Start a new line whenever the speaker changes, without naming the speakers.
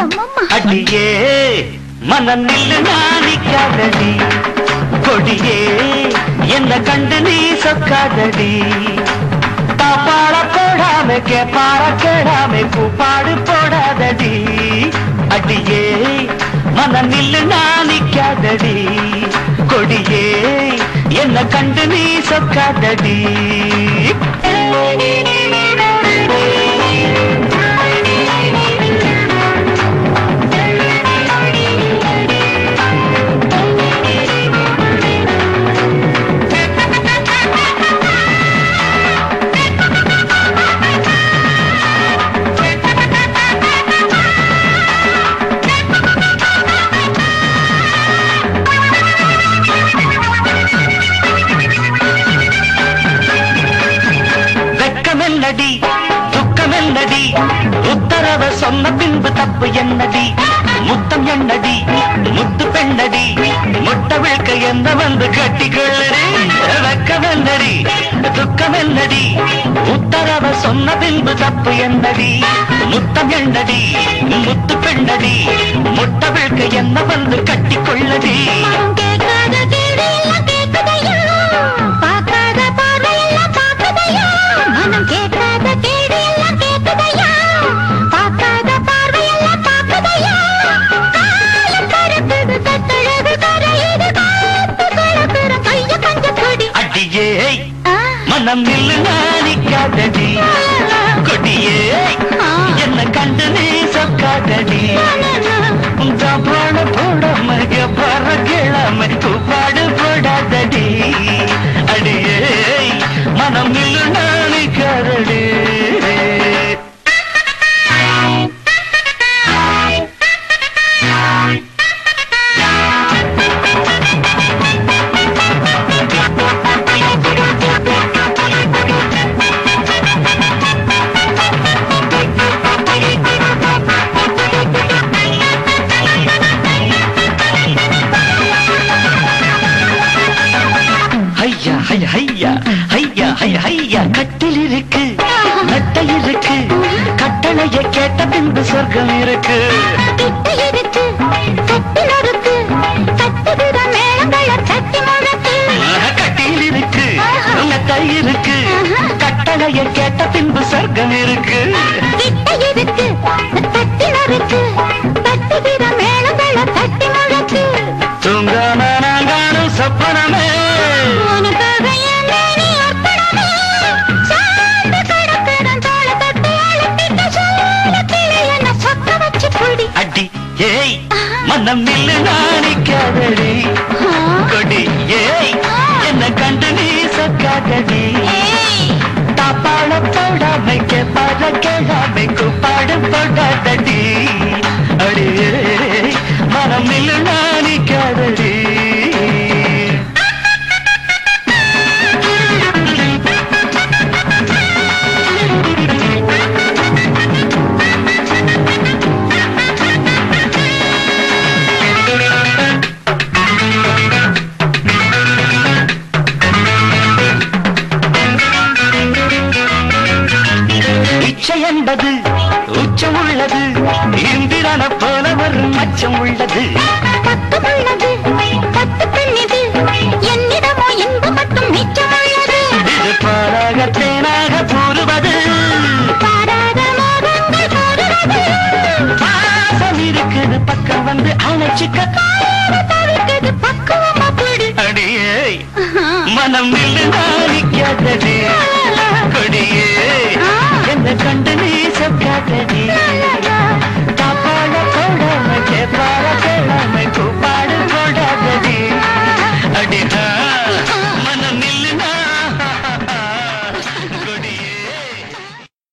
எம்மம்மா?
அடியே மனம் நில்லு நாணிக்காதடி கொடியே என்ன கண்டு நீ சொக்காதடி தாப்பாட போடாம கேப்பாட கேடாம கூப்பாடு போடாதடி. அடியே மனம் நில்லு நாணிக்காதடி கொடியே என்ன கண்டு நீ சொக்காதடி என்னடி? துக்கம் என்னடி? உத்தரவ சொன்ன பின்பு தப்பு என்னடி? முத்தம் என்னடி? முத்து பெண்ணடி? முட்டை விழுக்க என்ன வந்து கட்டிக்கொள்ளடி துக்கம் என்னடி? உத்தரவ சொன்ன பின்பு தப்பு என்னடி? முத்தம் என்னடி? முத்து பெண்ணடி? முட்டை விழுக்க என்ன வந்து கட்டிக்கொள்ளடி நில்லு நாளிக்காதடி கொடியே என்ன கண்டு நீ சொக்காதடி ஜப்பான போடாம எப்பார கிழமை பின்பு சொர்க்கம் இருக்கு.
கிட்ட இருக்கு கட்டில் இருக்கு.
கட்டளைய கேட்ட பின்பு சொர்க்கம் இருக்கு.
இருக்கு.
மனம் நில்லு நாணிக்காதடி கொடி ஏய் என்ன கண்டு நீ சொக்காதடி
ஏய்,
தாப்பாட போடாமை கேப்பாட கேளாமை கூப்பாடு போடாதடி என்பது உச்சம் உள்ளது இந்திரன போல ஒரு மச்சம் உள்ளது. இது பாராக தேனாக கூறுவது. பாசம் இருக்குது பக்கம் வந்து அணைச்சிக்க. அடியே மனம் நில்லு நாணிக்காதடி